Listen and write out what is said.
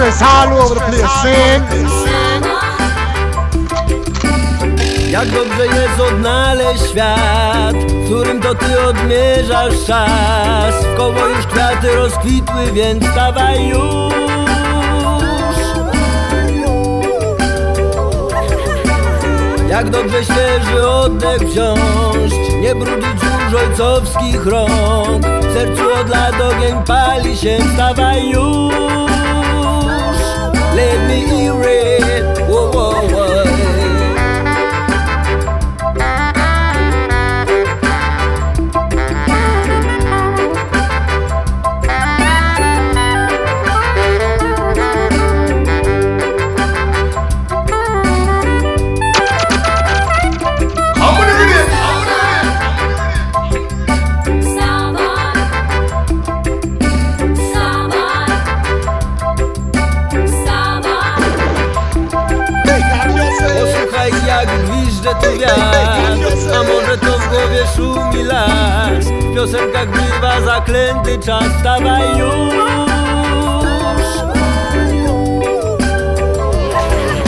all over the place. Jak dobrze jest odnaleźć świat W którym to ty odmierzasz czas. W koło już kwiaty rozkwitły, więc stawaj już. Jak dobrze świeży oddech wziąć Nie brudzić już ojcowskich rąk. W sercu od lat ogień pali się, stawaj już A może to w głowie szumi las? W piosenkach bywa zaklęty czas. Stawaj już